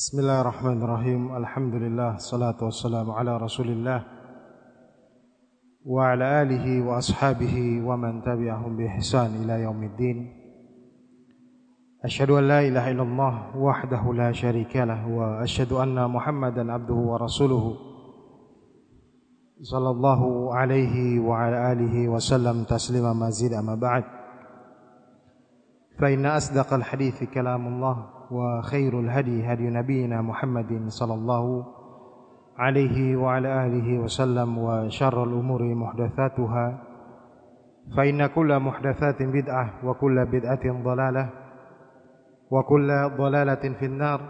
بسم الله الرحمن الرحيم الحمد لله الصلاة والسلام على رسول الله وعلى آله وأصحابه ومن تبعهم بإحسان إلى يوم الدين أشهد أن لا إله إلا الله وحده لا شريك له وأشهد أن محمدا عبده ورسوله صلى الله عليه وعلى آله وسلم تسليما مزيدا أما بعد فإن أصدق الحديث كلام الله وخير الهدي هدي نبينا محمد صلى الله عليه وعلى آله وسلم وشر الأمور محدثاتها. فإن كل محدثات بدعة وكل بدعة ضلالة وكل ضلالة في النار.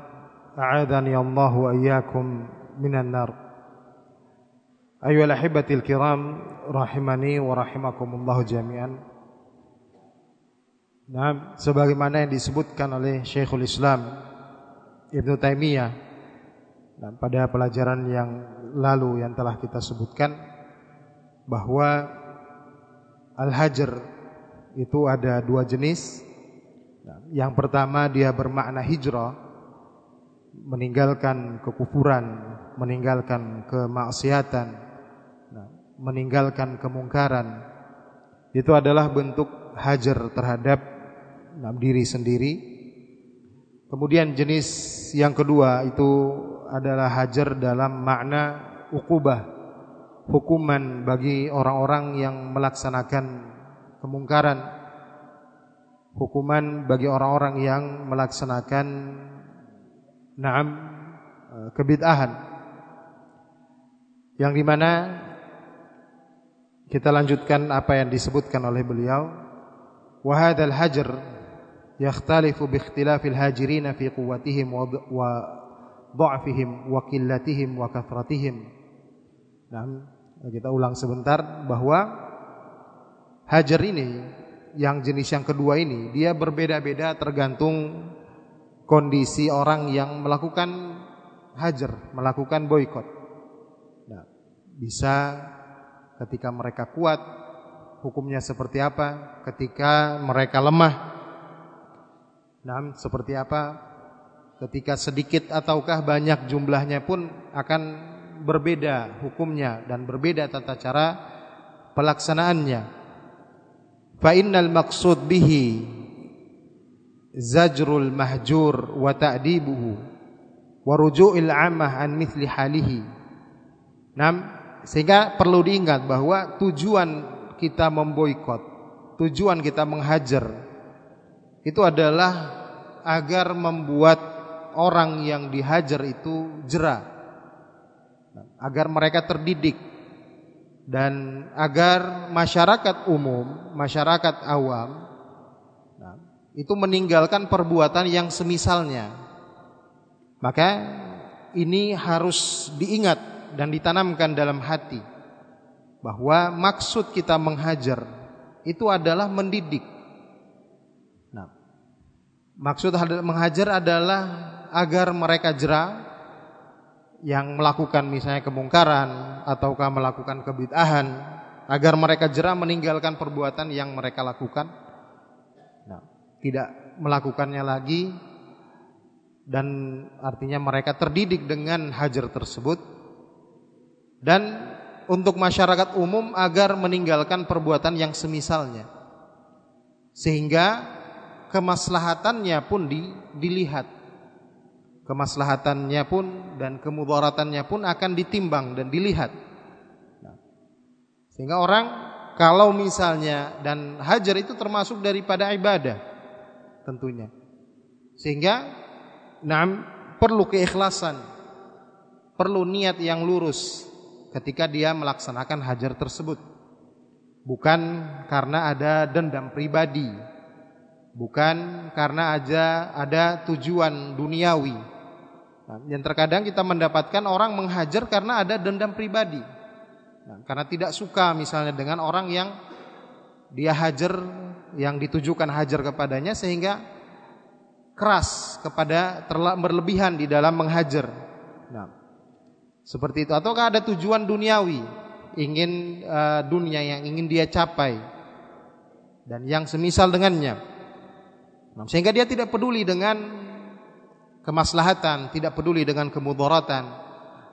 أعاذني الله وإياكم من النار. أيها الأحبة الكرام رحمني ورحمكم الله جميعا. Nah, sebagaimana yang disebutkan oleh Syekhul Islam Ibn Taimiyah nah, pada pelajaran yang lalu yang telah kita sebutkan bahwa al-hajar itu ada dua jenis. Yang pertama dia bermakna hijrah, meninggalkan kekufuran, meninggalkan kemaksiatan, meninggalkan kemungkaran. Itu adalah bentuk hajar terhadap diri sendiri. Kemudian jenis yang kedua itu adalah hajar dalam makna ukubah, hukuman bagi orang-orang yang melaksanakan kemungkaran, hukuman bagi orang-orang yang melaksanakan naam eh, kebid'ahan. Yang di mana kita lanjutkan apa yang disebutkan oleh beliau. Wahadal hajar yakhtalifu bi ikhtilafil hajirin fi quwwatihim wa kathratihim. Nah, kita ulang sebentar bahwa hajar ini yang jenis yang kedua ini dia berbeda-beda tergantung kondisi orang yang melakukan hajar, melakukan boykot. Nah, bisa ketika mereka kuat hukumnya seperti apa, ketika mereka lemah Nah, seperti apa? Ketika sedikit ataukah banyak jumlahnya pun akan berbeda hukumnya dan berbeda tata cara pelaksanaannya. Fa innal maqsud bihi zajrul mahjur wa ta'dibuhu wa ruju'il 'amah an mithli halihi. Nah, sehingga perlu diingat bahwa tujuan kita memboikot, tujuan kita menghajar itu adalah agar membuat orang yang dihajar itu jerah agar mereka terdidik. Dan agar masyarakat umum, masyarakat awam itu meninggalkan perbuatan yang semisalnya. Maka ini harus diingat dan ditanamkan dalam hati bahwa maksud kita menghajar itu adalah mendidik Maksud menghajar adalah agar mereka jerah yang melakukan misalnya kemungkaran ataukah melakukan kebid'ahan agar mereka jerah meninggalkan perbuatan yang mereka lakukan. Nah, tidak melakukannya lagi dan artinya mereka terdidik dengan hajar tersebut dan untuk masyarakat umum agar meninggalkan perbuatan yang semisalnya sehingga kemaslahatannya pun di, dilihat. Kemaslahatannya pun dan kemudaratannya pun akan ditimbang dan dilihat. Nah, sehingga orang kalau misalnya dan hajar itu termasuk daripada ibadah tentunya. Sehingga nah, perlu keikhlasan, perlu niat yang lurus ketika dia melaksanakan hajar tersebut. Bukan karena ada dendam pribadi bukan karena aja ada tujuan duniawi. Nah, yang terkadang kita mendapatkan orang menghajar karena ada dendam pribadi. Nah, karena tidak suka misalnya dengan orang yang dia hajar yang ditujukan hajar kepadanya sehingga keras kepada berlebihan di dalam menghajar. Nah, seperti itu ataukah ada tujuan duniawi, ingin uh, dunia yang ingin dia capai dan yang semisal dengannya. Nah, sehingga dia tidak peduli dengan kemaslahatan, tidak peduli dengan kemudaratan.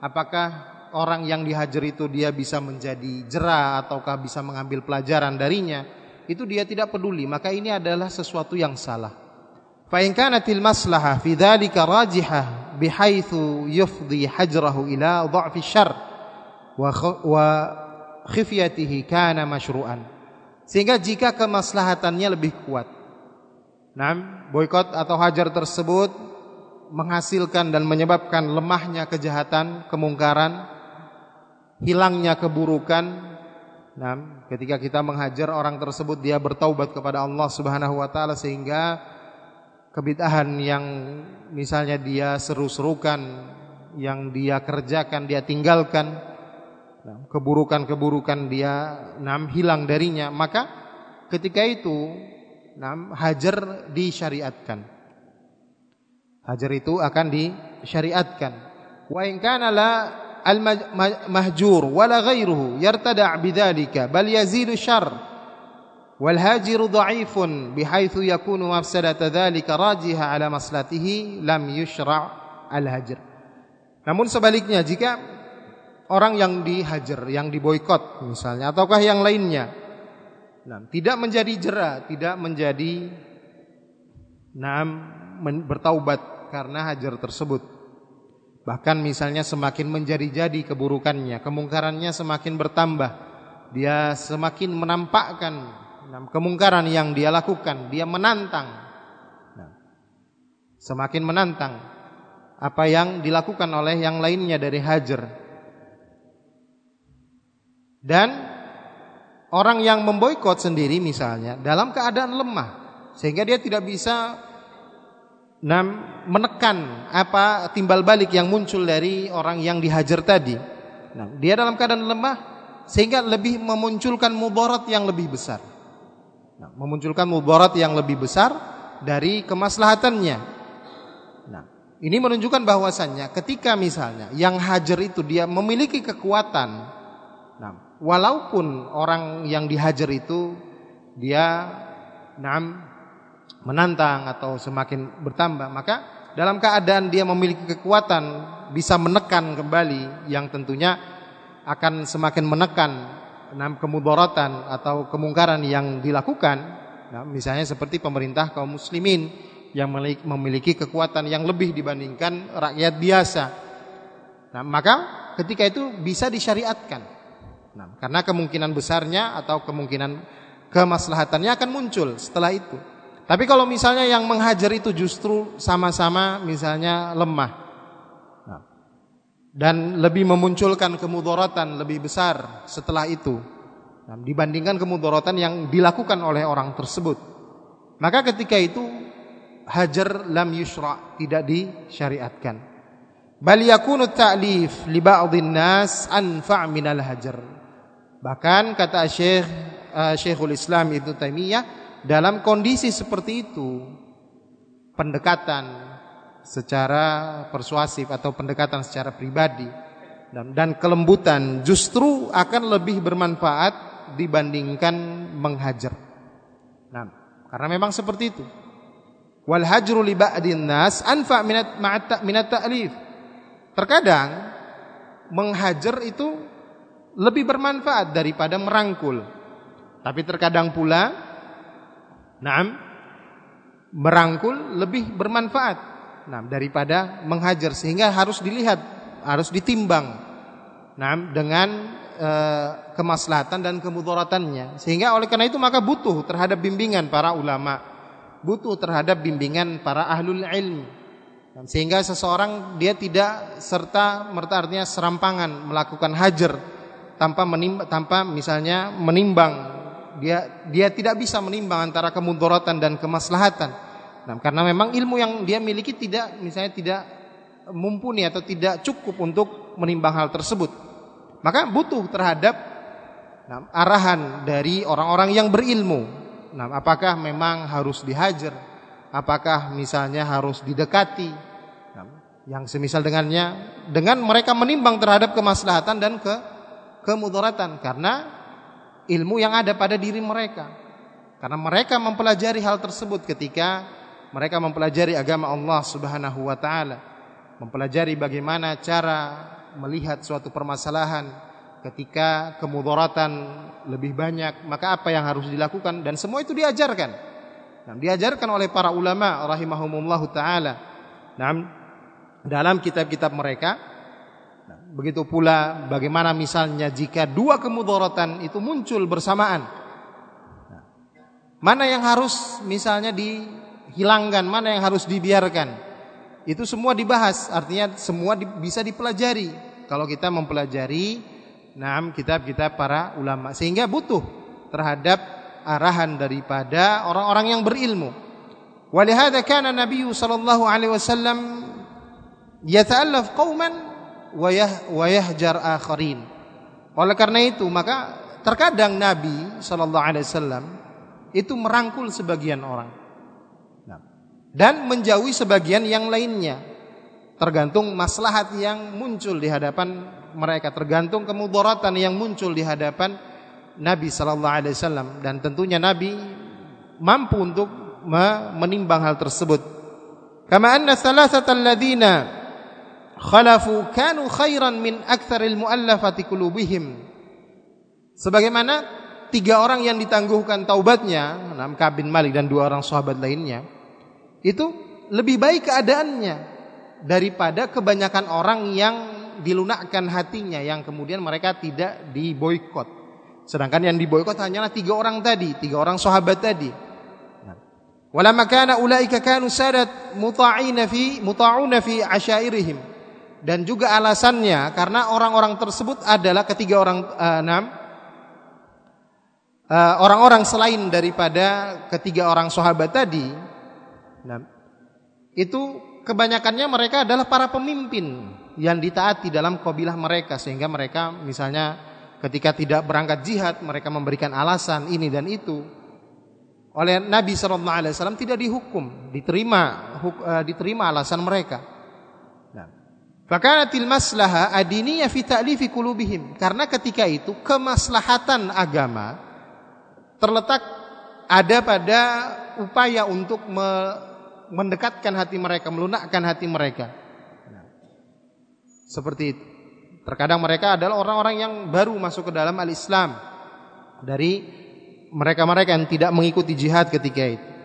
Apakah orang yang dihajar itu dia bisa menjadi jera ataukah bisa mengambil pelajaran darinya? Itu dia tidak peduli, maka ini adalah sesuatu yang salah. Fa maslahah fi rajihah bihaitsu yufdi hajrahu ila dha'fi wa wa khifyatihi kana masyru'an. Sehingga jika kemaslahatannya lebih kuat. Nah, boykot atau hajar tersebut menghasilkan dan menyebabkan lemahnya kejahatan, kemungkaran, hilangnya keburukan. Nah, ketika kita menghajar orang tersebut dia bertaubat kepada Allah Subhanahu wa taala sehingga kebid'ahan yang misalnya dia seru-serukan, yang dia kerjakan, dia tinggalkan, nah, keburukan-keburukan dia nam hilang darinya, maka ketika itu Nah, hajar disyariatkan. Hajar itu akan disyariatkan. Wa in kana la al mahjur wala ghairuhu yartada' bidzalika bal yazidu syarr wal hajiru dha'ifun bihaitsu yakunu mafsadata dzalika rajiha ala maslatihi lam yushra' al hajr. Namun sebaliknya jika orang yang dihajar, yang diboikot misalnya ataukah yang lainnya nah, tidak menjadi jera tidak menjadi nah, bertaubat karena hajar tersebut bahkan misalnya semakin menjadi-jadi keburukannya kemungkarannya semakin bertambah dia semakin menampakkan kemungkaran yang dia lakukan, dia menantang. Nah, semakin menantang apa yang dilakukan oleh yang lainnya dari hajar. Dan orang yang memboikot sendiri misalnya dalam keadaan lemah sehingga dia tidak bisa menekan apa timbal balik yang muncul dari orang yang dihajar tadi. Nah, dia dalam keadaan lemah sehingga lebih memunculkan mudarat yang lebih besar. Nah, memunculkan mudarat yang lebih besar dari kemaslahatannya. Nah, ini menunjukkan bahwasannya ketika misalnya yang hajar itu dia memiliki kekuatan, walaupun orang yang dihajar itu dia nah, menantang atau semakin bertambah, maka dalam keadaan dia memiliki kekuatan bisa menekan kembali yang tentunya akan semakin menekan enam kemudaratan atau kemungkaran yang dilakukan, nah, misalnya seperti pemerintah kaum muslimin yang memiliki kekuatan yang lebih dibandingkan rakyat biasa. Nah, maka ketika itu bisa disyariatkan. Nah, karena kemungkinan besarnya atau kemungkinan kemaslahatannya akan muncul setelah itu. Tapi kalau misalnya yang menghajar itu justru sama-sama misalnya lemah dan lebih memunculkan kemudaratan lebih besar setelah itu nah, dibandingkan kemudaratan yang dilakukan oleh orang tersebut. Maka ketika itu hajar lam yusra tidak disyariatkan. Bal yakunu ta'lif li ba'dhin nas anfa' minal hajar. Bahkan kata Syekh uh, Syekhul Islam itu Taimiyah dalam kondisi seperti itu pendekatan secara persuasif atau pendekatan secara pribadi dan, dan kelembutan justru akan lebih bermanfaat dibandingkan menghajar. Nah, karena memang seperti itu. Wal hajru li ba'din nas anfa minat minat ta'lif. Terkadang menghajar itu lebih bermanfaat daripada merangkul. Tapi terkadang pula Naam merangkul lebih bermanfaat nah, daripada menghajar sehingga harus dilihat, harus ditimbang nah, dengan e, kemaslahatan dan kemudaratannya. Sehingga oleh karena itu maka butuh terhadap bimbingan para ulama, butuh terhadap bimbingan para ahlul ilmi. Sehingga seseorang dia tidak serta merta artinya serampangan melakukan hajar tanpa menimba, tanpa misalnya menimbang dia dia tidak bisa menimbang antara kemudaratan dan kemaslahatan Nah, karena memang ilmu yang dia miliki tidak misalnya tidak mumpuni atau tidak cukup untuk menimbang hal tersebut. Maka butuh terhadap nah, arahan dari orang-orang yang berilmu. Nah, apakah memang harus dihajar? Apakah misalnya harus didekati? Nah, yang semisal dengannya dengan mereka menimbang terhadap kemaslahatan dan ke kemudaratan karena ilmu yang ada pada diri mereka. Karena mereka mempelajari hal tersebut ketika mereka mempelajari agama Allah Subhanahu wa taala, mempelajari bagaimana cara melihat suatu permasalahan ketika kemudaratan lebih banyak, maka apa yang harus dilakukan dan semua itu diajarkan. Nah, diajarkan oleh para ulama rahimahumullah taala. Dalam kitab-kitab mereka begitu pula bagaimana misalnya jika dua kemudaratan itu muncul bersamaan. Mana yang harus misalnya dihilangkan, mana yang harus dibiarkan. Itu semua dibahas, artinya semua bisa dipelajari kalau kita mempelajari enam kitab-kitab para ulama sehingga butuh terhadap arahan daripada orang-orang yang berilmu. Walihada kana Nabi wasallam yata'allaf wa yahjar akharin. Oleh karena itu maka terkadang Nabi sallallahu alaihi wasallam itu merangkul sebagian orang dan menjauhi sebagian yang lainnya tergantung maslahat yang muncul di hadapan mereka tergantung kemudaratan yang muncul di hadapan Nabi sallallahu alaihi wasallam dan tentunya Nabi mampu untuk menimbang hal tersebut. Kama anna thalathatal ladina khalafu kanu khairan min aktsaril muallafati qulubihim. Sebagaimana tiga orang yang ditangguhkan taubatnya, Nam Kabin Malik dan dua orang sahabat lainnya, itu lebih baik keadaannya daripada kebanyakan orang yang dilunakkan hatinya yang kemudian mereka tidak diboykot. Sedangkan yang diboykot hanyalah tiga orang tadi, tiga orang sahabat tadi. Nah. Walamma kana ulaika kanu sadat muta'ina fi muta'una fi asyairihim. Dan juga alasannya karena orang-orang tersebut adalah ketiga orang uh, enam uh, orang-orang selain daripada ketiga orang sahabat tadi. Nah, itu kebanyakannya mereka adalah para pemimpin yang ditaati dalam kabilah mereka sehingga mereka misalnya Ketika tidak berangkat jihad, mereka memberikan alasan ini dan itu. Oleh Nabi Shallallahu Alaihi Wasallam tidak dihukum, diterima, uh, diterima alasan mereka. Fakanatil maslaha adiniya fi ta'lifi kulubihim. Karena ketika itu kemaslahatan agama terletak ada pada upaya untuk me mendekatkan hati mereka, melunakkan hati mereka. Seperti itu. Terkadang mereka adalah orang-orang yang baru masuk ke dalam al-Islam dari mereka-mereka yang tidak mengikuti jihad ketika itu.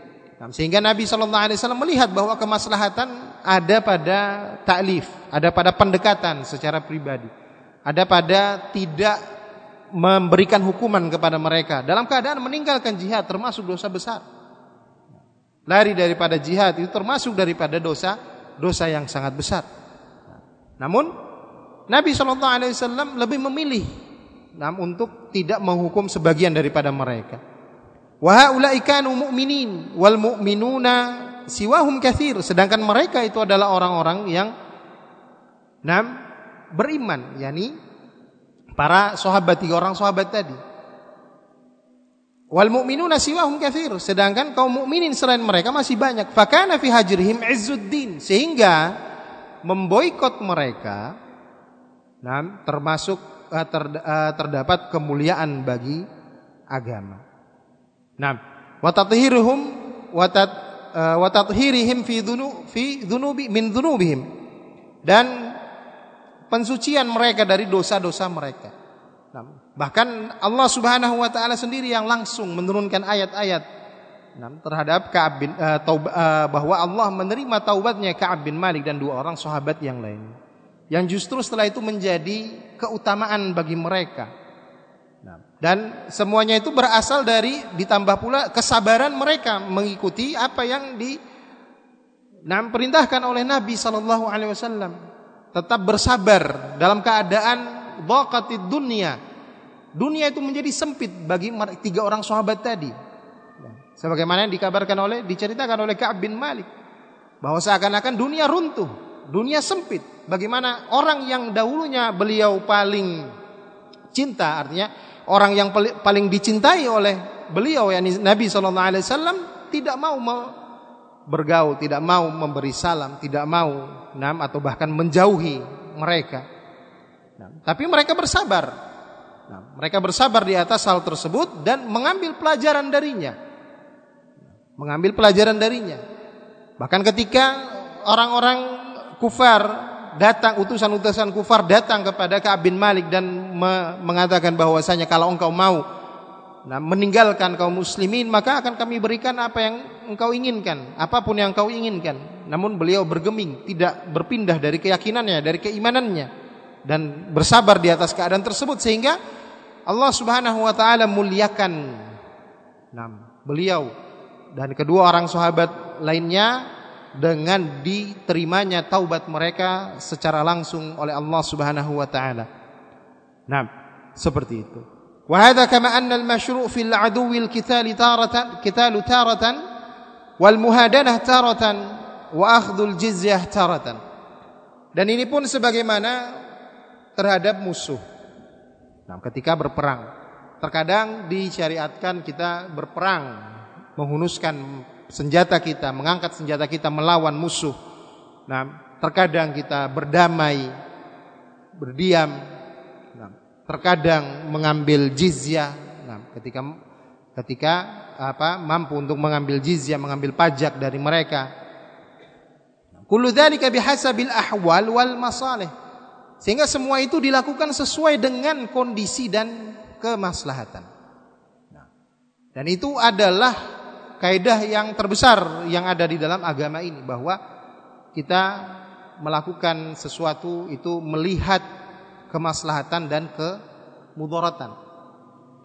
Sehingga Nabi Shallallahu Alaihi Wasallam melihat bahwa kemaslahatan ada pada taklif, ada pada pendekatan secara pribadi, ada pada tidak memberikan hukuman kepada mereka dalam keadaan meninggalkan jihad termasuk dosa besar. Lari daripada jihad itu termasuk daripada dosa dosa yang sangat besar. Namun Nabi Shallallahu Alaihi Wasallam lebih memilih untuk tidak menghukum sebagian daripada mereka. Wahai kanu mu'minin wal mu'minuna siwahum kathir. Sedangkan mereka itu adalah orang-orang yang nam beriman, yakni para sahabat tiga orang sahabat tadi. Wal mu'minuna siwahum kathir. Sedangkan kaum mukminin selain mereka masih banyak. Fakana fi hajrihim izzuddin. Sehingga memboikot mereka Nah, termasuk uh, ter, uh, terdapat kemuliaan bagi agama. Nah, wa tathiruhum wa tathhirihim fi dhunu fi dhunubi min dhunubihim. Dan pensucian mereka dari dosa-dosa mereka. Nah, bahkan Allah Subhanahu wa taala sendiri yang langsung menurunkan ayat-ayat terhadap Ka'ab bin uh, taub, uh, bahwa Allah menerima taubatnya Ka'ab bin Malik dan dua orang sahabat yang lain yang justru setelah itu menjadi keutamaan bagi mereka. Dan semuanya itu berasal dari ditambah pula kesabaran mereka mengikuti apa yang di nah, perintahkan oleh Nabi Shallallahu Alaihi Wasallam. Tetap bersabar dalam keadaan dhaqatid dunia. Dunia itu menjadi sempit bagi tiga orang sahabat tadi. Nah, sebagaimana yang dikabarkan oleh diceritakan oleh Ka'ab bin Malik bahwa seakan-akan dunia runtuh, dunia sempit. Bagaimana orang yang dahulunya beliau paling cinta artinya orang yang paling dicintai oleh beliau yakni Nabi sallallahu alaihi wasallam tidak mau bergaul, tidak mau memberi salam, tidak mau nam atau bahkan menjauhi mereka. Tapi mereka bersabar. Mereka bersabar di atas hal tersebut dan mengambil pelajaran darinya. Mengambil pelajaran darinya. Bahkan ketika orang-orang kufar datang utusan-utusan kufar datang kepada Ka'ab bin Malik dan me mengatakan bahwasanya kalau engkau mau nah, meninggalkan kaum muslimin maka akan kami berikan apa yang engkau inginkan, apa pun yang engkau inginkan. Namun beliau bergeming, tidak berpindah dari keyakinannya, dari keimanannya dan bersabar di atas keadaan tersebut sehingga Allah Subhanahu wa taala muliakan nah, beliau dan kedua orang sahabat lainnya dengan diterimanya taubat mereka secara langsung oleh Allah Subhanahu wa taala. Nah, seperti itu. Wa hadha kama anna al-mashru' fil 'aduwi al-qital taratan qitalu taratan wal muhadanah taratan wa akhdhu al-jizyah taratan. Dan ini pun sebagaimana terhadap musuh. Nah, ketika berperang, terkadang disyariatkan kita berperang menghunuskan senjata kita, mengangkat senjata kita melawan musuh. Nah, terkadang kita berdamai, berdiam. Nah, terkadang mengambil jizyah. Nah, ketika ketika apa mampu untuk mengambil jizyah, mengambil pajak dari mereka. Kullu dzalika bihasabil ahwal wal masalih. Sehingga semua itu dilakukan sesuai dengan kondisi dan kemaslahatan. Nah, dan itu adalah kaidah yang terbesar yang ada di dalam agama ini bahwa kita melakukan sesuatu itu melihat kemaslahatan dan kemudaratan.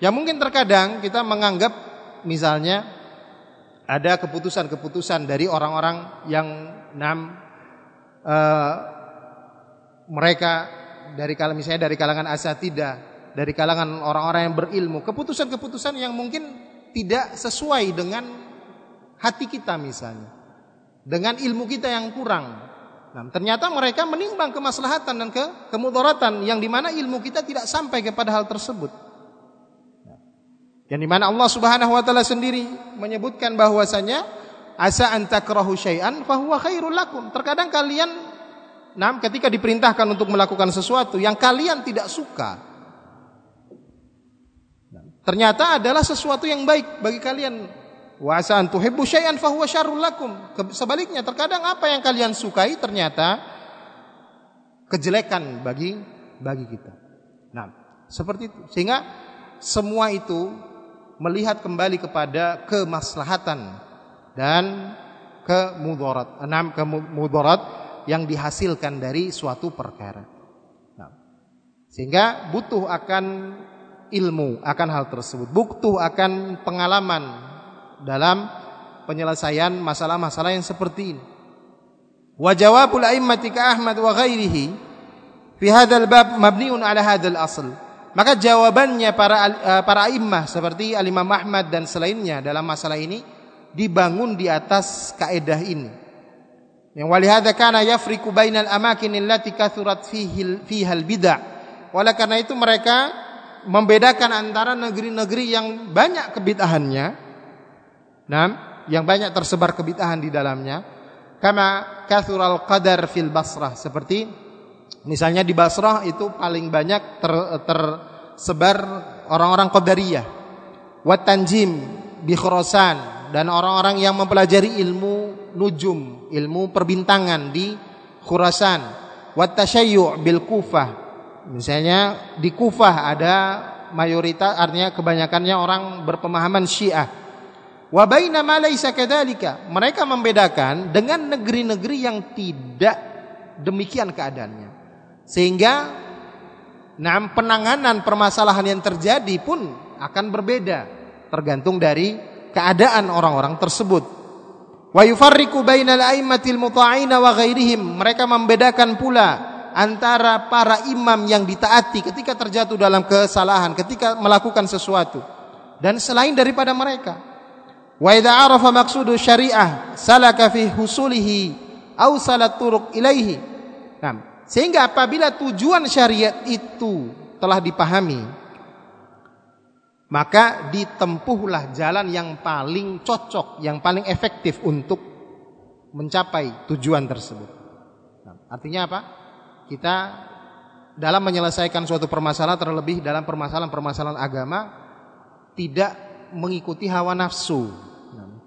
Ya mungkin terkadang kita menganggap misalnya ada keputusan-keputusan dari orang-orang yang enam uh, mereka dari kalangan misalnya dari kalangan asatidah, dari kalangan orang-orang yang berilmu, keputusan-keputusan yang mungkin tidak sesuai dengan hati kita misalnya. Dengan ilmu kita yang kurang. Nah, ternyata mereka menimbang kemaslahatan dan ke kemudaratan yang di mana ilmu kita tidak sampai kepada hal tersebut. Yang di mana Allah Subhanahu Wa Taala sendiri menyebutkan bahwasanya asa antakrahu syai'an fahuwa khairul lakum. Terkadang kalian nah, ketika diperintahkan untuk melakukan sesuatu yang kalian tidak suka, ternyata adalah sesuatu yang baik bagi kalian Wa asa an tuhibbu syai'an fahuwa syarrul lakum. Sebaliknya terkadang apa yang kalian sukai ternyata kejelekan bagi bagi kita. Nah, seperti itu. Sehingga semua itu melihat kembali kepada kemaslahatan dan kemudarat. Enam kemudarat yang dihasilkan dari suatu perkara. Nah, sehingga butuh akan ilmu akan hal tersebut. Butuh akan pengalaman dalam penyelesaian masalah-masalah yang seperti ini. Wa jawabul a'immati ka Ahmad wa ghairihi fi hadzal bab mabniun ala hadzal asl. Maka jawabannya para eh, para immah seperti Al-Imam Ahmad dan selainnya dalam masalah ini dibangun di atas kaedah ini. Yang walihada kana yafriku bainal amakin allati kathurat fihi fiha al-bid'ah. Oleh karena itu mereka membedakan antara negeri-negeri yang banyak kebid'ahannya Nah, yang banyak tersebar kebitahan di dalamnya. Kama kathural qadar fil Basrah. Seperti misalnya di Basrah itu paling banyak ter, tersebar orang-orang Qadariyah. Wat tanjim bi Khurasan dan orang-orang yang mempelajari ilmu nujum, ilmu perbintangan di Khurasan. Wat tasyayyu' bil Kufah. Misalnya di Kufah ada mayoritas artinya kebanyakannya orang berpemahaman Syiah Wa baina ma laisa kadzalika. Mereka membedakan dengan negeri-negeri yang tidak demikian keadaannya. Sehingga nah penanganan permasalahan yang terjadi pun akan berbeda tergantung dari keadaan orang-orang tersebut. Wa yufarriqu bainal a'immatil muta'ina wa ghairihim. Mereka membedakan pula antara para imam yang ditaati ketika terjatuh dalam kesalahan, ketika melakukan sesuatu dan selain daripada mereka. Wa idza arafa maqsudu syariah salaka fi husulihi aw salat turuq ilaihi. Nah, sehingga apabila tujuan syariat itu telah dipahami, maka ditempuhlah jalan yang paling cocok, yang paling efektif untuk mencapai tujuan tersebut. Artinya apa? Kita dalam menyelesaikan suatu permasalahan terlebih dalam permasalahan-permasalahan agama tidak mengikuti hawa nafsu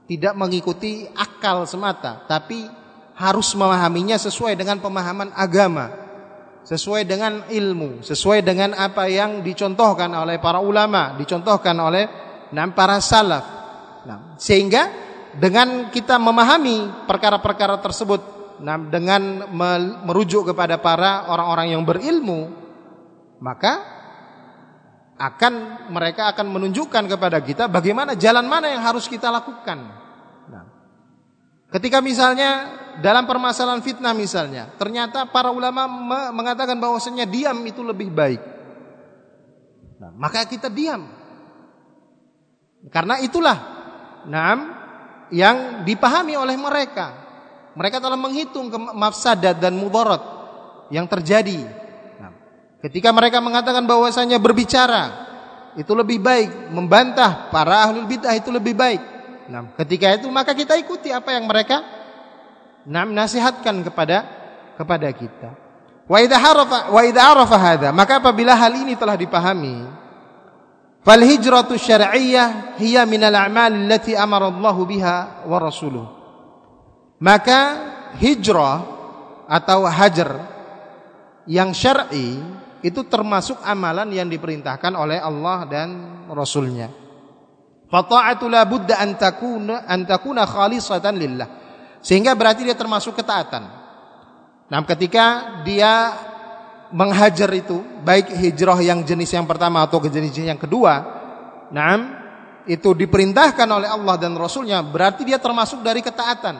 tidak mengikuti akal semata, tapi harus memahaminya sesuai dengan pemahaman agama, sesuai dengan ilmu, sesuai dengan apa yang dicontohkan oleh para ulama, dicontohkan oleh nah, para salaf. Nah, sehingga dengan kita memahami perkara-perkara tersebut, nah, dengan merujuk kepada para orang-orang yang berilmu, maka akan mereka akan menunjukkan kepada kita bagaimana jalan mana yang harus kita lakukan. Nah, ketika misalnya dalam permasalahan fitnah misalnya, ternyata para ulama mengatakan bahwasanya diam itu lebih baik. Nah, maka kita diam. Karena itulah yang dipahami oleh mereka. Mereka telah menghitung mafsadat dan mudarat yang terjadi Ketika mereka mengatakan bahwasanya berbicara itu lebih baik, membantah para ahlul bidah itu lebih baik. Nah, ketika itu maka kita ikuti apa yang mereka nah, nasihatkan kepada kepada kita. Wa idza harafa wa idza maka apabila hal ini telah dipahami, fal hijratu syar'iyyah hiya min al a'mal allati amara Allah biha wa rasuluh. Maka hijrah atau hajar yang syar'i itu termasuk amalan yang diperintahkan oleh Allah dan Rasulnya. Fata'atu la budda an takuna an takuna khalisatan lillah. Sehingga berarti dia termasuk ketaatan. Nah, ketika dia menghajar itu, baik hijrah yang jenis yang pertama atau jenis yang kedua, nah, itu diperintahkan oleh Allah dan Rasulnya, berarti dia termasuk dari ketaatan.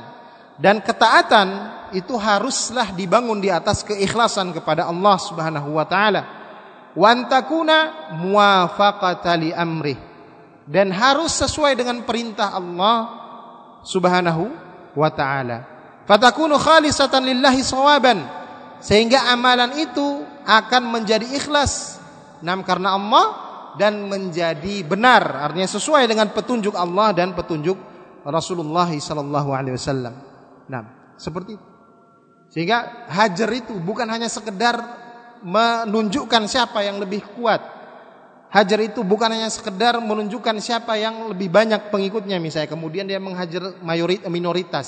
Dan ketaatan itu haruslah dibangun di atas keikhlasan kepada Allah Subhanahu wa taala. Wa antakuna muwafaqata li amrih. Dan harus sesuai dengan perintah Allah Subhanahu wa taala. Fatakunu khalisatan lillahi sawaban. Sehingga amalan itu akan menjadi ikhlas. Nam karena Allah dan menjadi benar artinya sesuai dengan petunjuk Allah dan petunjuk Rasulullah sallallahu alaihi wasallam. Nah, seperti itu. Sehingga hajar itu bukan hanya sekedar menunjukkan siapa yang lebih kuat. Hajar itu bukan hanya sekedar menunjukkan siapa yang lebih banyak pengikutnya misalnya. Kemudian dia menghajar mayoritas minoritas.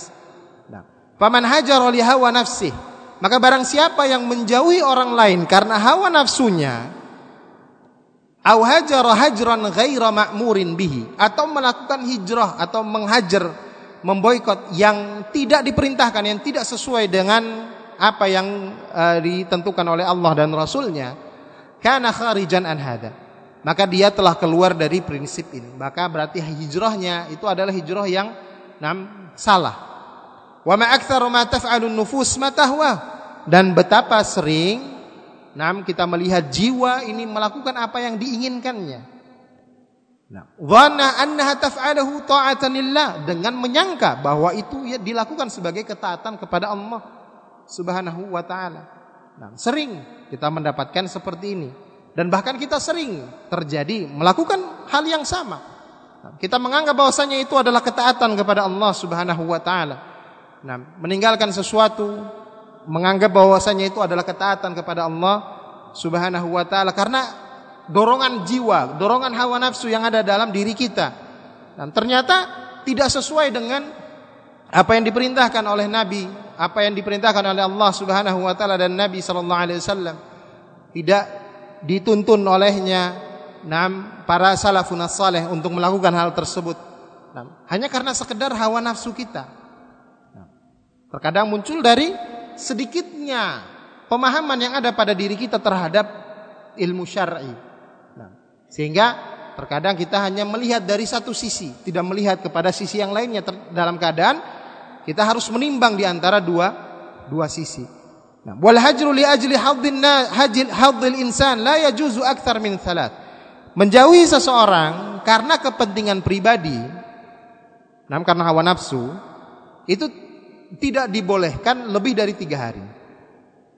Nah, paman hajar oleh hawa nafsi. Maka barang siapa yang menjauhi orang lain karena hawa nafsunya, au hajar hajran ghaira ma'murin bihi atau melakukan hijrah atau menghajar memboikot yang tidak diperintahkan, yang tidak sesuai dengan apa yang uh, ditentukan oleh Allah dan Rasulnya, karena kharijan an hada. Maka dia telah keluar dari prinsip ini. Maka berarti hijrahnya itu adalah hijrah yang nam salah. Wa ma aktsaru ma nufus ma Dan betapa sering nam kita melihat jiwa ini melakukan apa yang diinginkannya. Nah, dhanna annaha taf'aluhu ta'atan lillah dengan menyangka bahwa itu ya dilakukan sebagai ketaatan kepada Allah Subhanahu wa taala. Nah, sering kita mendapatkan seperti ini dan bahkan kita sering terjadi melakukan hal yang sama. Nah, kita menganggap bahwasanya itu adalah ketaatan kepada Allah Subhanahu wa taala. Nah, meninggalkan sesuatu menganggap bahwasanya itu adalah ketaatan kepada Allah Subhanahu wa taala karena dorongan jiwa, dorongan hawa nafsu yang ada dalam diri kita. Dan ternyata tidak sesuai dengan apa yang diperintahkan oleh Nabi, apa yang diperintahkan oleh Allah Subhanahu wa taala dan Nabi sallallahu alaihi wasallam. Tidak dituntun olehnya nam para salafun saleh untuk melakukan hal tersebut. Hanya karena sekedar hawa nafsu kita. Terkadang muncul dari sedikitnya pemahaman yang ada pada diri kita terhadap ilmu syar'i. Sehingga terkadang kita hanya melihat dari satu sisi, tidak melihat kepada sisi yang lainnya dalam keadaan kita harus menimbang di antara dua dua sisi. Nah, wal hajru li ajli haddin hajil haddil insan la yajuzu akthar min thalath. Menjauhi seseorang karena kepentingan pribadi, nah, karena hawa nafsu, itu tidak dibolehkan lebih dari tiga hari.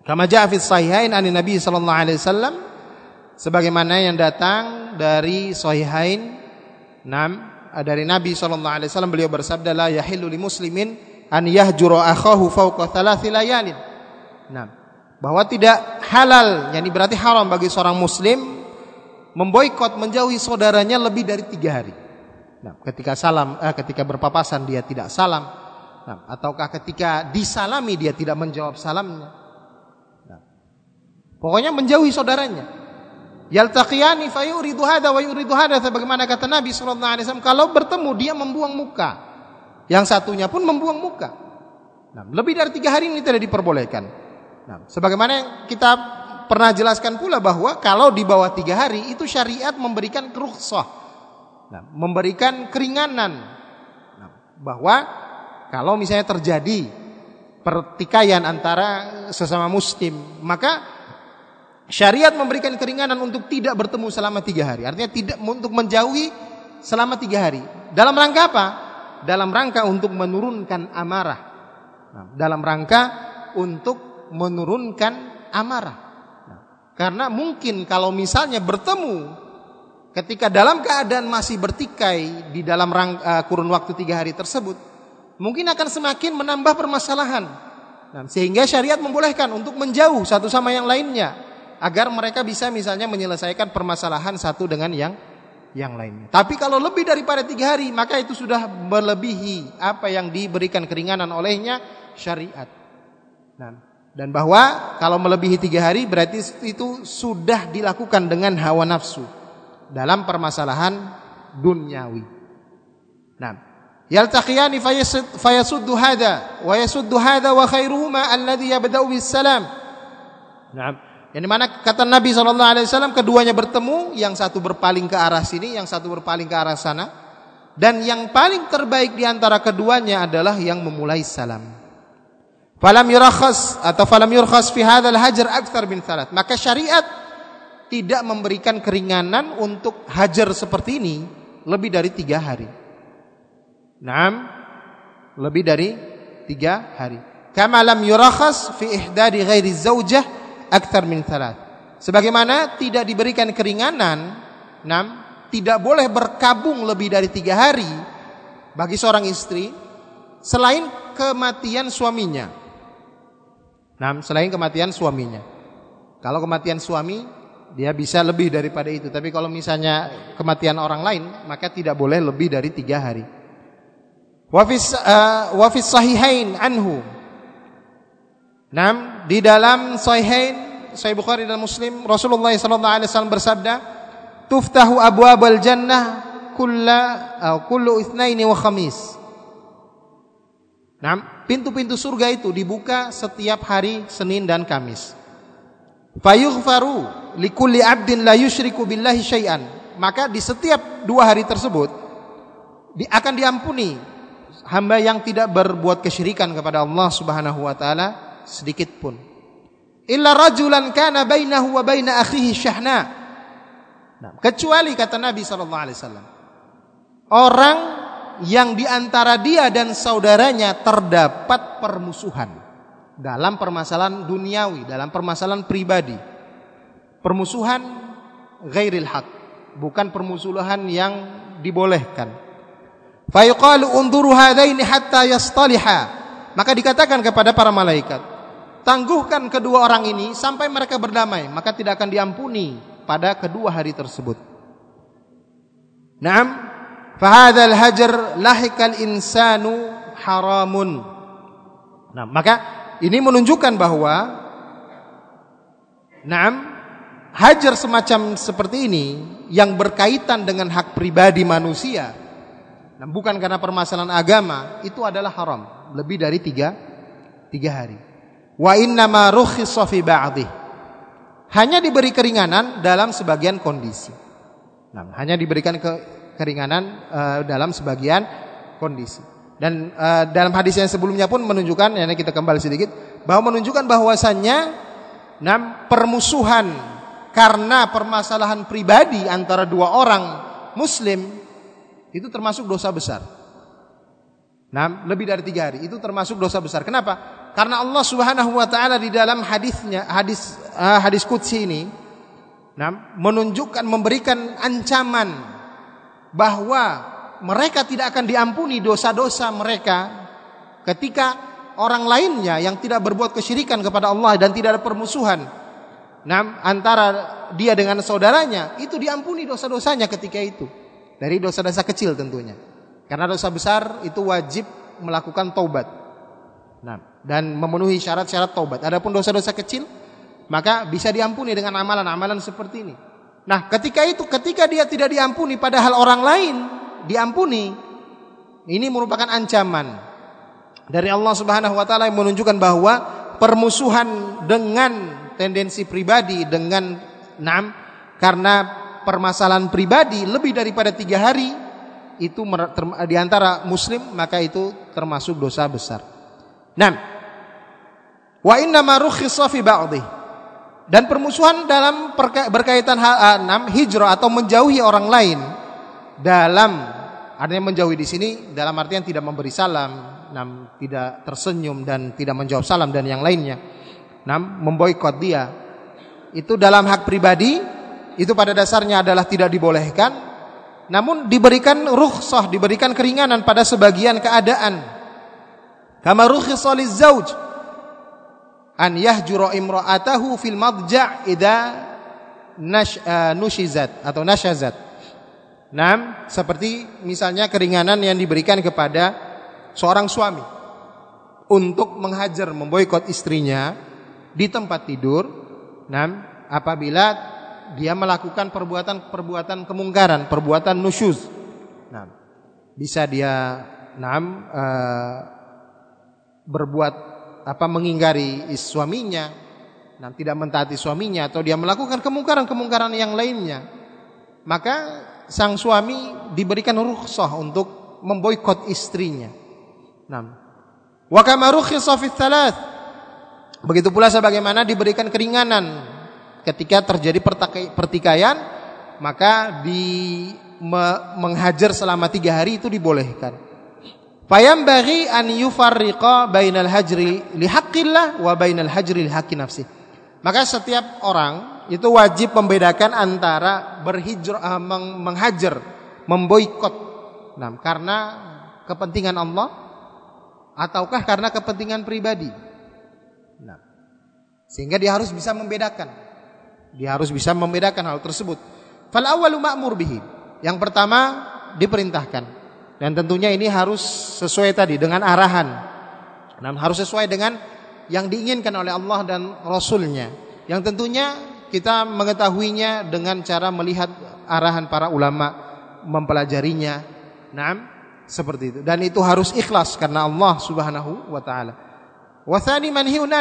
Kama ja'a fi sahihain an Nabi sallallahu alaihi wasallam sebagaimana yang datang dari Sahihain 6 dari Nabi sallallahu alaihi wasallam beliau bersabda la yahillu li muslimin an yahjura akhahu fawqa thalathi layalin. Bahwa tidak halal, yakni berarti haram bagi seorang muslim memboikot menjauhi saudaranya lebih dari tiga hari. Nah, ketika salam, eh, ketika berpapasan dia tidak salam, Nah, ataukah ketika disalami dia tidak menjawab salamnya. Nah, pokoknya menjauhi saudaranya. Yaltaqiyani fayuridu hada wa yuridu hada sebagaimana kata Nabi sallallahu alaihi wasallam kalau bertemu dia membuang muka. Yang satunya pun membuang muka. Nah, lebih dari tiga hari ini tidak diperbolehkan. Nah, sebagaimana kita pernah jelaskan pula bahwa kalau di bawah tiga hari itu syariat memberikan keruksah, nah, memberikan keringanan, nah, bahwa kalau misalnya terjadi pertikaian antara sesama muslim, maka syariat memberikan keringanan untuk tidak bertemu selama tiga hari. Artinya tidak untuk menjauhi selama tiga hari. Dalam rangka apa? Dalam rangka untuk menurunkan amarah. Nah, dalam rangka untuk menurunkan amarah. Karena mungkin kalau misalnya bertemu ketika dalam keadaan masih bertikai di dalam rang, uh, kurun waktu tiga hari tersebut, mungkin akan semakin menambah permasalahan. Nah, sehingga syariat membolehkan untuk menjauh satu sama yang lainnya agar mereka bisa misalnya menyelesaikan permasalahan satu dengan yang yang lainnya. Tapi kalau lebih daripada tiga hari, maka itu sudah melebihi apa yang diberikan keringanan olehnya syariat. Nah, dan bahwa kalau melebihi tiga hari berarti itu sudah dilakukan dengan hawa nafsu dalam permasalahan duniawi. Nah, yaltaqiyani fayasuddu hada wa yasuddu hada wa khairuhuma alladhi yabda'u bis salam. Nah, yang di mana kata Nabi sallallahu alaihi wasallam keduanya bertemu, yang satu berpaling ke arah sini, yang satu berpaling ke arah sana. Dan yang paling terbaik di antara keduanya adalah yang memulai salam. Falam yurakhas atau falam yurkhas fi hadzal hajar akthar min salat. Maka syariat tidak memberikan keringanan untuk hajar seperti ini lebih dari tiga hari. Naam, lebih dari tiga hari. Kama lam yurakhas fi ihdadi ghairi zaujah akthar min salat. Sebagaimana tidak diberikan keringanan, nam, tidak boleh berkabung lebih dari tiga hari bagi seorang istri selain kematian suaminya. Nah, selain kematian suaminya. Kalau kematian suami, dia bisa lebih daripada itu. Tapi kalau misalnya kematian orang lain, maka tidak boleh lebih dari tiga hari. Wafis uh, wafis sahihain anhu. Nam di dalam sahihain Sahih Bukhari dan Muslim Rasulullah sallallahu alaihi wasallam bersabda, "Tuftahu abwabal jannah kulla uh, kullu itsnaini wa khamis." Nah, pintu-pintu surga itu dibuka setiap hari Senin dan Kamis. Fayughfaru likulli 'abdin la yusyriku billahi syai'an. Maka di setiap dua hari tersebut di, akan diampuni hamba yang tidak berbuat kesyirikan kepada Allah Subhanahu wa taala sedikit pun. Illa rajulan kana bainahu wa baina akhihi syahna. Nah, kecuali kata Nabi sallallahu alaihi wasallam orang yang di antara dia dan saudaranya terdapat permusuhan dalam permasalahan duniawi, dalam permasalahan pribadi. Permusuhan ghairil haq, bukan permusuhan yang dibolehkan. Fayuqalu unduru hadaini hatta yastaliha. Maka dikatakan kepada para malaikat, tangguhkan kedua orang ini sampai mereka berdamai, maka tidak akan diampuni pada kedua hari tersebut. Naam, fahadzal hajar lahikal insanu haramun. Nah, maka ini menunjukkan bahwa Naam hajar semacam seperti ini yang berkaitan dengan hak pribadi manusia nah, bukan karena permasalahan agama itu adalah haram lebih dari tiga, tiga hari wa inna ma fi ba'dih hanya diberi keringanan dalam sebagian kondisi nah, hanya diberikan ke keringanan uh, dalam sebagian kondisi. Dan uh, dalam hadis yang sebelumnya pun menunjukkan, ya kita kembali sedikit, bahwa menunjukkan bahwasannya nam permusuhan karena permasalahan pribadi antara dua orang Muslim itu termasuk dosa besar. Nah, lebih dari tiga hari itu termasuk dosa besar. Kenapa? Karena Allah Subhanahu Wa Taala di dalam hadisnya hadis uh, hadis kutsi ini, nah, menunjukkan memberikan ancaman bahwa mereka tidak akan diampuni dosa-dosa mereka ketika orang lainnya yang tidak berbuat kesyirikan kepada Allah dan tidak ada permusuhan. Nah, antara dia dengan saudaranya itu diampuni dosa-dosanya ketika itu. Dari dosa-dosa kecil tentunya. Karena dosa besar itu wajib melakukan taubat. Nah, dan memenuhi syarat-syarat taubat. Adapun dosa-dosa kecil maka bisa diampuni dengan amalan-amalan seperti ini. Nah, ketika itu ketika dia tidak diampuni padahal orang lain diampuni, ini merupakan ancaman dari Allah Subhanahu wa taala yang menunjukkan bahwa permusuhan dengan tendensi pribadi dengan enam karena permasalahan pribadi lebih daripada tiga hari itu di antara muslim maka itu termasuk dosa besar. Nah, wa inna ma rukhisa fi. Dan permusuhan dalam berkaitan hal enam hijrah atau menjauhi orang lain dalam artinya menjauhi di sini dalam artian tidak memberi salam, enam tidak tersenyum dan tidak menjawab salam dan yang lainnya. Enam memboikot dia. Itu dalam hak pribadi itu pada dasarnya adalah tidak dibolehkan namun diberikan rukhsah, diberikan keringanan pada sebagian keadaan. Kama rukhsah lizauj an yahjura imra'atahu fil madja' idza nash, uh, nushizat atau nashazat. Nah, seperti misalnya keringanan yang diberikan kepada seorang suami untuk menghajar memboikot istrinya di tempat tidur. Nah, apabila dia melakukan perbuatan-perbuatan kemungkaran, perbuatan nusyuz. Nah, bisa dia nam uh, berbuat apa mengingkari suaminya, nah, tidak mentaati suaminya atau dia melakukan kemungkaran-kemungkaran yang lainnya. Maka sang suami diberikan rukhsah untuk memboikot istrinya. Nah, wa kama rukhisa fi Begitu pula sebagaimana diberikan keringanan ketika terjadi pertikaian maka di me, menghajar selama tiga hari itu dibolehkan. Bagi an yufarriqa bainal hajri lihaqqillah wa bainal hajri lihaqqi nafsi. Maka setiap orang itu wajib membedakan antara berhijrah uh, meng, menghajar, memboikot nah, karena kepentingan Allah ataukah karena kepentingan pribadi. Nah, sehingga dia harus bisa membedakan. Dia harus bisa membedakan hal tersebut. Fal awwalu ma'mur bihi. Yang pertama diperintahkan. Dan tentunya ini harus sesuai tadi dengan arahan. Dan harus sesuai dengan yang diinginkan oleh Allah dan Rasulnya. Yang tentunya kita mengetahuinya dengan cara melihat arahan para ulama, mempelajarinya. Nah, seperti itu. Dan itu harus ikhlas karena Allah Subhanahu wa taala. Wa tsani manhiun.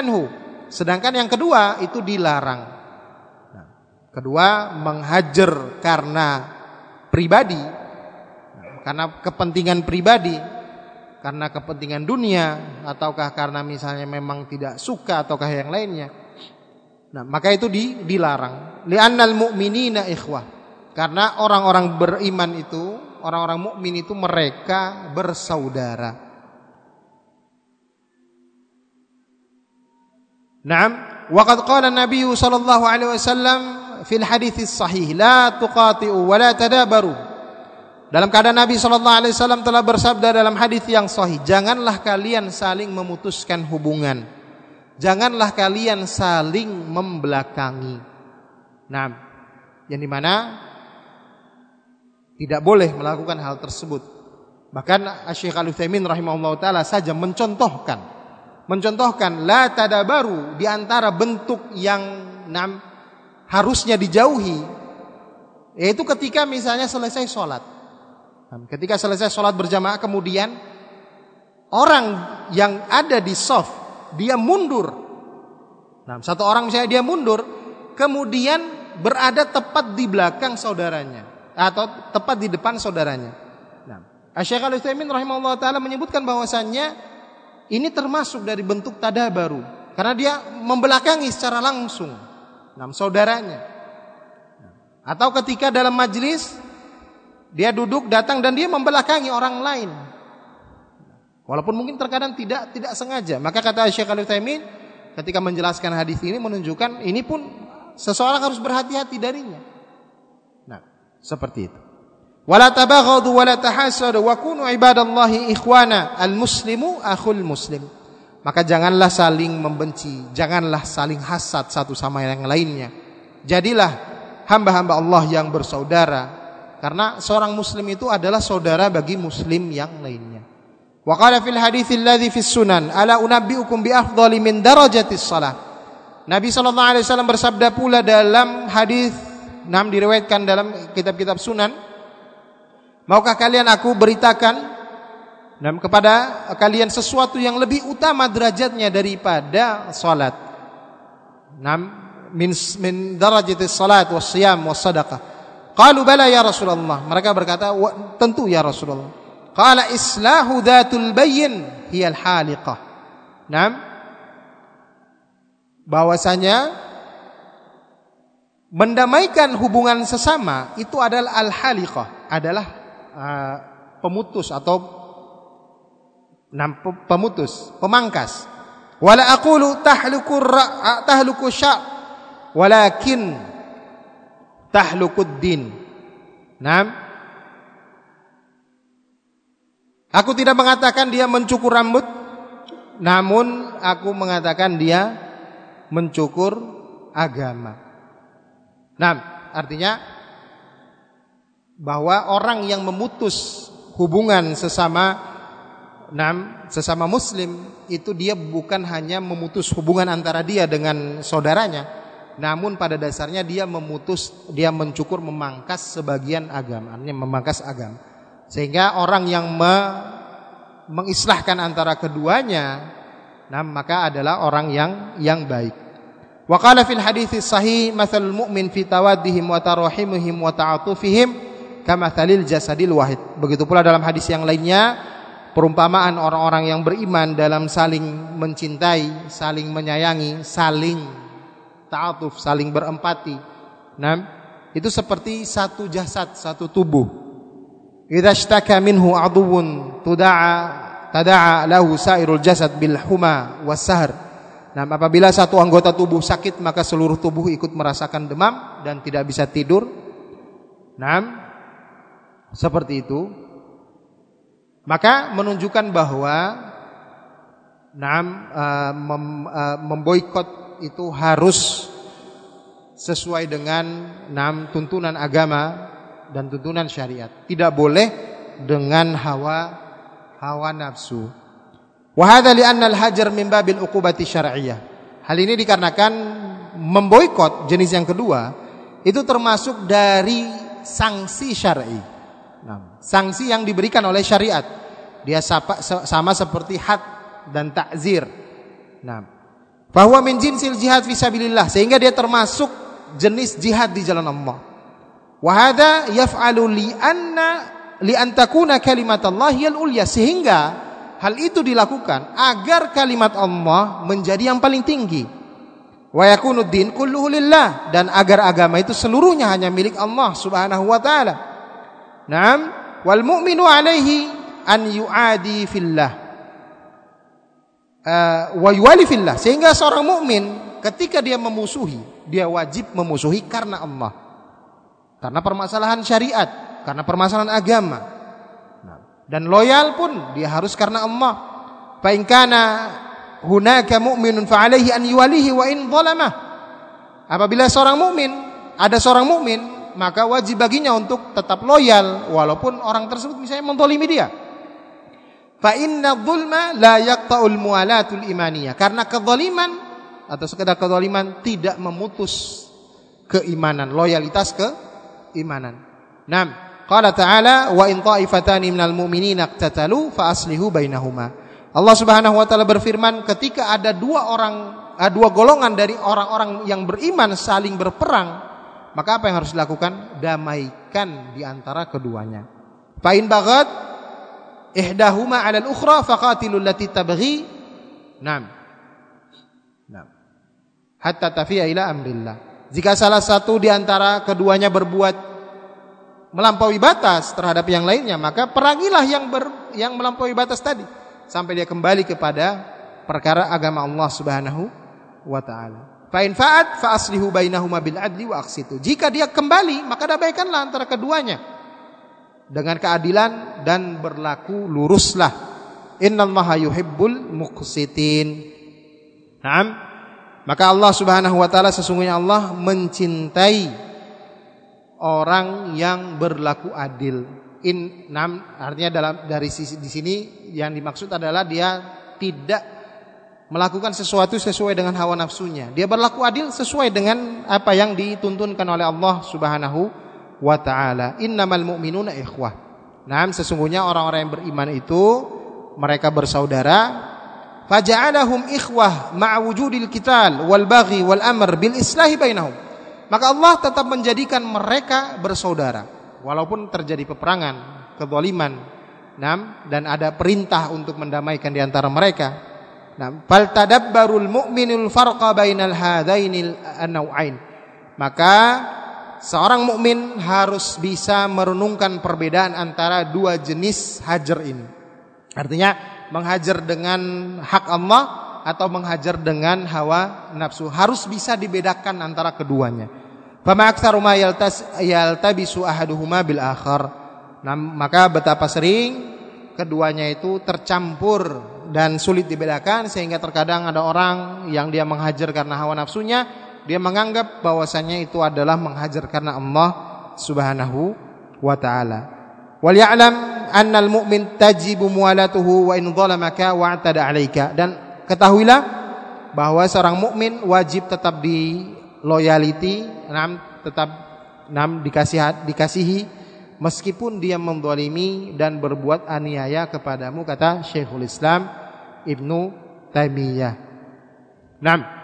Sedangkan yang kedua itu dilarang. Kedua, menghajar karena pribadi, karena kepentingan pribadi, karena kepentingan dunia, ataukah karena misalnya memang tidak suka ataukah yang lainnya. Nah, maka itu di, dilarang. Li'annal mu'minina ikhwah. Karena orang-orang beriman itu, orang-orang mukmin itu mereka bersaudara. Naam, waqad qala Nabi sallallahu alaihi wasallam fil hadits sahih la tuqati'u wa la tadabaru. Dalam keadaan Nabi sallallahu alaihi wasallam telah bersabda dalam hadis yang sahih, janganlah kalian saling memutuskan hubungan. Janganlah kalian saling membelakangi. Nah, yang di mana tidak boleh melakukan hal tersebut. Bahkan Syekh Al-Utsaimin rahimahullah taala saja mencontohkan mencontohkan la tadabaru di antara bentuk yang nam harusnya dijauhi yaitu ketika misalnya selesai sholat. Ketika selesai sholat berjamaah kemudian orang yang ada di soft dia mundur. Nah, satu orang misalnya dia mundur, kemudian berada tepat di belakang saudaranya atau tepat di depan saudaranya. Nah, Syekh Al-Utsaimin rahimahullah taala menyebutkan bahwasannya ini termasuk dari bentuk tadabaru karena dia membelakangi secara langsung enam saudaranya. Atau ketika dalam majlis dia duduk datang dan dia membelakangi orang lain. Walaupun mungkin terkadang tidak tidak sengaja. Maka kata Syekh al Utsaimin ketika menjelaskan hadis ini menunjukkan ini pun seseorang harus berhati-hati darinya. Nah, seperti itu. Wala tabaghadu wala tahasadu wa kunu ibadallahi ikhwana. Al-muslimu akhul muslim. Maka janganlah saling membenci, janganlah saling hasad satu sama yang lainnya. Jadilah hamba-hamba Allah yang bersaudara. Karena seorang muslim itu adalah saudara bagi muslim yang lainnya. Wa qala fil hadits alladhi fis sunan, ala unabbiukum bi afdali min darajatis salah. Nabi sallallahu alaihi wasallam bersabda pula dalam hadis nam diriwayatkan dalam kitab-kitab sunan, maukah kalian aku beritakan nam kepada kalian sesuatu yang lebih utama derajatnya daripada salat. Nam min min darajatis salat was siyam was sadaqah. Qalu bala ya Rasulullah. Mereka berkata, tentu ya Rasulullah. Qala islahu dhatul bayyin hiya al-haliqah. Nam bahwasanya mendamaikan hubungan sesama itu adalah al-haliqah, adalah uh, pemutus atau pemutus, pemangkas. Wala aqulu tahluku tahluku sya' walakin tahlukud din. Nam Aku tidak mengatakan dia mencukur rambut, namun aku mengatakan dia mencukur agama. Nah, artinya bahwa orang yang memutus hubungan sesama nam sesama muslim itu dia bukan hanya memutus hubungan antara dia dengan saudaranya, namun pada dasarnya dia memutus dia mencukur memangkas sebagian agama, artinya memangkas agama. Sehingga orang yang me, mengislahkan antara keduanya nah maka adalah orang yang yang baik. Wa qala fil hadits sahih mathalul mu'min fi tawaddihim wa tarahimihim wa ta'atufihim kamathalil jasadil wahid. Begitu pula dalam hadis yang lainnya perumpamaan orang-orang yang beriman dalam saling mencintai, saling menyayangi, saling ta'atuf, saling berempati. Nah, itu seperti satu jasad, satu tubuh. Idza ishtaka minhu aduwwun tuda'a tada'a lahu sairul jasad bil huma wasahr. Nah, apabila satu anggota tubuh sakit maka seluruh tubuh ikut merasakan demam dan tidak bisa tidur. Nah, seperti itu. Maka menunjukkan bahwa nah, uh, mem, uh, memboikot itu harus sesuai dengan enam tuntunan agama dan tuntunan syariat. Tidak boleh dengan hawa hawa nafsu. Wa hadza al-hajar min babil uqubati syar'iyyah. Hal ini dikarenakan memboikot jenis yang kedua itu termasuk dari sanksi syar'i. Nah, sanksi yang diberikan oleh syariat. Dia sama seperti had dan takzir. Nah, bahwa min jinsil jihad fisabilillah sehingga dia termasuk jenis jihad di jalan Allah. Wahada yaf'alu li anna li antakuna kalimat Allah yang ulya sehingga hal itu dilakukan agar kalimat Allah menjadi yang paling tinggi. Wa yakunu din kulluhu lillah dan agar agama itu seluruhnya hanya milik Allah Subhanahu wa taala. Naam, wal mu'minu alaihi an yu'adi fillah. Uh, wa sehingga seorang mukmin ketika dia memusuhi dia wajib memusuhi karena Allah karena permasalahan syariat, karena permasalahan agama. Nah, dan loyal pun dia harus karena Allah. Fa in kana hunaka mu'minun fa alaihi an yuwalihi wa in. Apabila seorang mukmin, ada seorang mukmin, maka wajib baginya untuk tetap loyal walaupun orang tersebut misalnya mentolimi dia. Fa inna dzulma la yaqta'ul muwalatul imaniyah. Karena kezaliman atau sekedar kezaliman tidak memutus keimanan, loyalitas ke imanan. Naam. Qala ta'ala wa in ta'ifatani minal mu'minina iqtatalu fa aslihu bainahuma. Allah Subhanahu wa taala berfirman ketika ada dua orang eh, dua golongan dari orang-orang yang beriman saling berperang, maka apa yang harus dilakukan? Damaikan di antara keduanya. Fa in baghat ihdahuma 'ala al-ukhra faqatilul lati tabghi. Naam. Naam. Hatta tafiya ila amrillah. Jika salah satu di antara keduanya berbuat melampaui batas terhadap yang lainnya, maka perangilah yang ber, yang melampaui batas tadi sampai dia kembali kepada perkara agama Allah Subhanahu wa taala. Fa in fa'at fa aslihu bainahuma bil adli wa aqsitu. Jika dia kembali, maka damaikanlah antara keduanya dengan keadilan dan berlaku luruslah. Innallaha yuhibbul muqsitin. Naam. Maka Allah Subhanahu wa taala sesungguhnya Allah mencintai orang yang berlaku adil. in nam artinya dalam dari sisi di sini yang dimaksud adalah dia tidak melakukan sesuatu sesuai dengan hawa nafsunya. Dia berlaku adil sesuai dengan apa yang dituntunkan oleh Allah Subhanahu wa taala. Innamal mu'minuna ikhwah. Nah, sesungguhnya orang-orang yang beriman itu mereka bersaudara. Faja'alahum ikhwah ma'a wujudil qital wal baghi wal amr bil islahi bainahum. Maka Allah tetap menjadikan mereka bersaudara walaupun terjadi peperangan, kezaliman, nam dan ada perintah untuk mendamaikan di antara mereka. Nah, fal tadabbarul mu'minul farqa bainal hadainil nau'ain. Maka seorang mukmin harus bisa merenungkan perbedaan antara dua jenis hajar ini. Artinya menghajar dengan hak Allah atau menghajar dengan hawa nafsu harus bisa dibedakan antara keduanya. Fama aktsaru ma yaltabisu ahaduhuma bil akhar. Maka betapa sering keduanya itu tercampur dan sulit dibedakan sehingga terkadang ada orang yang dia menghajar karena hawa nafsunya, dia menganggap bahwasanya itu adalah menghajar karena Allah Subhanahu wa taala. Wal ya'lam anna al-mu'min tajibu muwalatuhu wa in zalamaka wa atada 'alaika. Dan ketahuilah bahwa seorang mukmin wajib tetap di loyalty, enam tetap enam dikasih dikasihi meskipun dia mendolimi dan berbuat aniaya kepadamu kata Syekhul Islam Ibnu Taimiyah. Nah,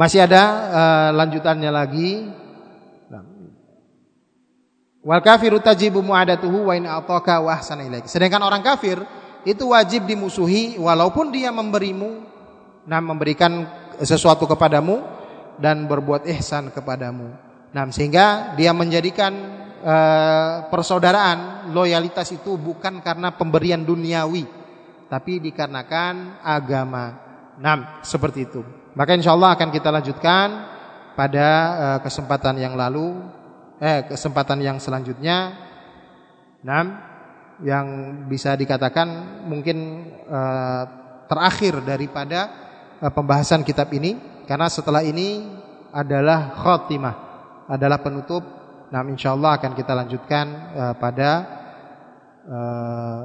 masih ada uh, lanjutannya lagi. Wal kafiru tajibu mu'adatuhu wa in ataka wa ahsana ilaik. Sedangkan orang kafir itu wajib dimusuhi walaupun dia memberimu nah memberikan sesuatu kepadamu dan berbuat ihsan kepadamu. Nah, sehingga dia menjadikan uh, persaudaraan, loyalitas itu bukan karena pemberian duniawi, tapi dikarenakan agama. Nah, seperti itu. Maka insya Allah akan kita lanjutkan pada uh, kesempatan yang lalu, eh kesempatan yang selanjutnya. Nah, yang bisa dikatakan mungkin uh, terakhir daripada uh, pembahasan kitab ini, karena setelah ini adalah khotimah, adalah penutup. Nah, insya Allah akan kita lanjutkan uh, pada uh,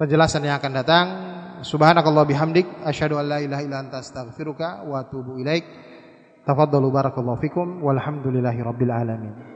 penjelasan yang akan datang. Subhanakallah bihamdik asyhadu an la ilaha illa anta astaghfiruka wa atubu ilaik. Tafaddalu barakallahu fikum walhamdulillahi rabbil alamin.